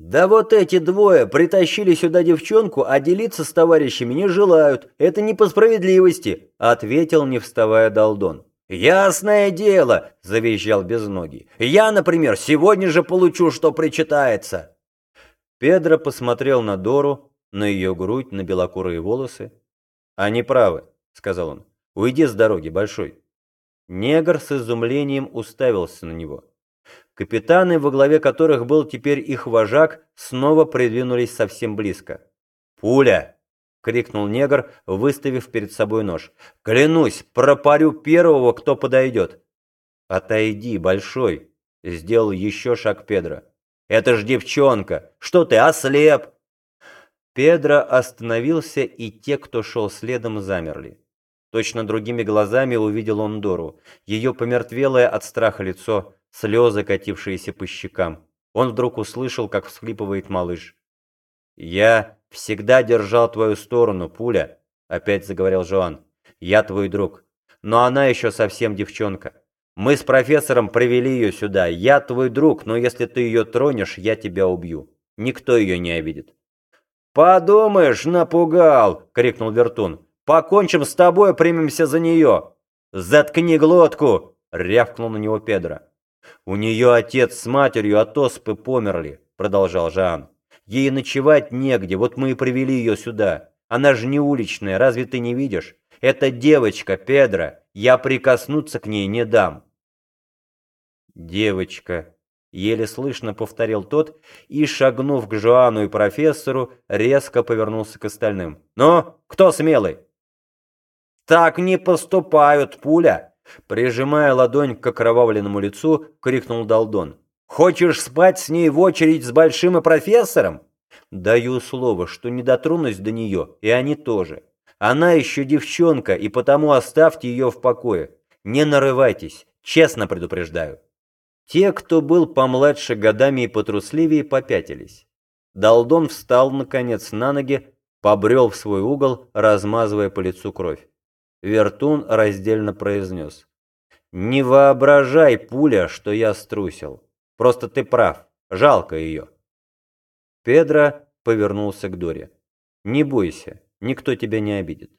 «Да вот эти двое притащили сюда девчонку, а делиться с товарищами не желают. Это не по справедливости», — ответил, не вставая Долдон. «Ясное дело!» — завизжал Безногий. «Я, например, сегодня же получу, что причитается!» Педро посмотрел на Дору, на ее грудь, на белокурые волосы. «Они правы», — сказал он. «Уйди с дороги, Большой». Негр с изумлением уставился на него. Капитаны, во главе которых был теперь их вожак, снова придвинулись совсем близко. «Пуля!» — крикнул негр, выставив перед собой нож. «Клянусь, пропарю первого, кто подойдет!» «Отойди, Большой!» — сделал еще шаг Педро. «Это ж девчонка! Что ты, ослеп?» Педро остановился, и те, кто шел следом, замерли. Точно другими глазами увидел он Дору, ее помертвелое от страха лицо, слезы, катившиеся по щекам. Он вдруг услышал, как всхлипывает малыш. «Я всегда держал твою сторону, пуля», — опять заговорил Жоан. «Я твой друг. Но она еще совсем девчонка. Мы с профессором привели ее сюда. Я твой друг, но если ты ее тронешь, я тебя убью. Никто ее не обидит». «Подумаешь, напугал!» — крикнул Вертун. «Покончим с тобой, примемся за нее!» «Заткни глотку!» — рявкнул на него Педро. «У нее отец с матерью от оспы померли», — продолжал Жан. «Ей ночевать негде, вот мы и привели ее сюда. Она же не уличная, разве ты не видишь? Это девочка, Педро, я прикоснуться к ней не дам». «Девочка», Еле слышно повторил тот и, шагнув к Жоану и профессору, резко повернулся к остальным. «Ну, кто смелый?» «Так не поступают, пуля!» Прижимая ладонь к окровавленному лицу, крикнул Долдон. «Хочешь спать с ней в очередь с большим и профессором?» «Даю слово, что не дотронусь до нее, и они тоже. Она еще девчонка, и потому оставьте ее в покое. Не нарывайтесь, честно предупреждаю». Те, кто был помладше годами и потрусливее, попятились. Долдон встал, наконец, на ноги, побрел в свой угол, размазывая по лицу кровь. Вертун раздельно произнес. «Не воображай, пуля, что я струсил. Просто ты прав. Жалко ее». Педро повернулся к Доре. «Не бойся, никто тебя не обидит».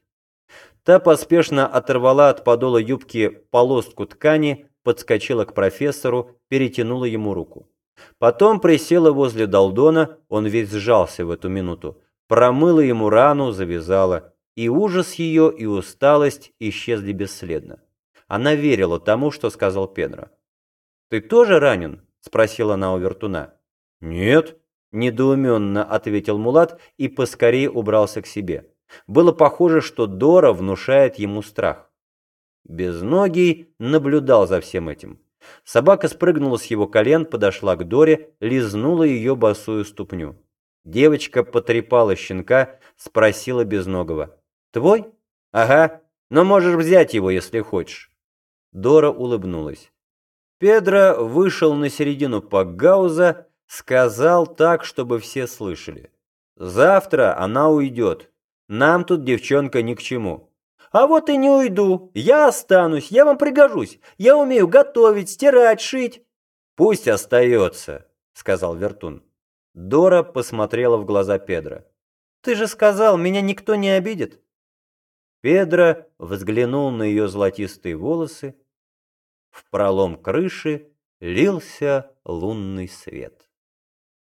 Та поспешно оторвала от подола юбки полоску ткани, подскочила к профессору, перетянула ему руку. Потом присела возле Долдона, он весь сжался в эту минуту, промыла ему рану, завязала, и ужас ее, и усталость исчезли бесследно. Она верила тому, что сказал Педро. «Ты тоже ранен?» – спросила она у Вертуна. «Нет», – недоуменно ответил Мулат и поскорее убрался к себе. Было похоже, что Дора внушает ему страх. Безногий наблюдал за всем этим. Собака спрыгнула с его колен, подошла к Доре, лизнула ее босую ступню. Девочка потрепала щенка, спросила Безногого. «Твой? Ага, но можешь взять его, если хочешь». Дора улыбнулась. Педро вышел на середину Пакгауза, сказал так, чтобы все слышали. «Завтра она уйдет. Нам тут девчонка ни к чему. А вот и не уйду. Я останусь, я вам пригожусь. Я умею готовить, стирать, шить. Пусть остается, сказал Вертун. Дора посмотрела в глаза Педро. Ты же сказал, меня никто не обидит. Педро взглянул на ее золотистые волосы. В пролом крыши лился лунный свет.